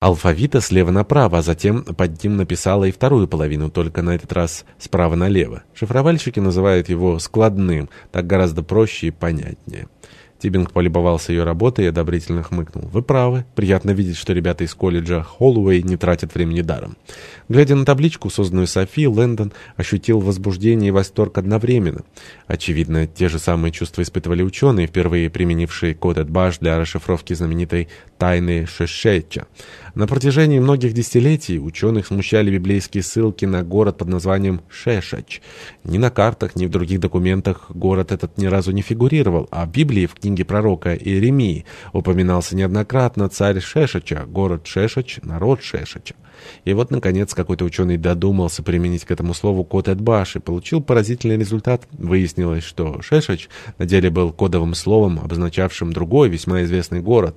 алфавита слева направо, а затем под ним написала и вторую половину, только на этот раз справа налево. Шифровальщики называют его складным, так гораздо проще и понятнее. Тибинг полюбовался ее работой и одобрительно хмыкнул. «Вы правы. Приятно видеть, что ребята из колледжа Холлоуэй не тратят времени даром». Глядя на табличку, созданную Софи, Лэндон ощутил возбуждение и восторг одновременно. Очевидно, те же самые чувства испытывали ученые, впервые применившие код Эдбаш для расшифровки знаменитой «тайны Шешеча». На протяжении многих десятилетий ученых смущали библейские ссылки на город под названием Шешач. Ни на картах, ни в других документах город этот ни разу не фигурировал, а в Библии в книге пророка Иеремии упоминался неоднократно царь Шешача, город Шешач, народ Шешача. И вот, наконец, какой-то ученый додумался применить к этому слову код Эдбаш и получил поразительный результат. Выяснилось, что Шешач на деле был кодовым словом, обозначавшим другой весьма известный город.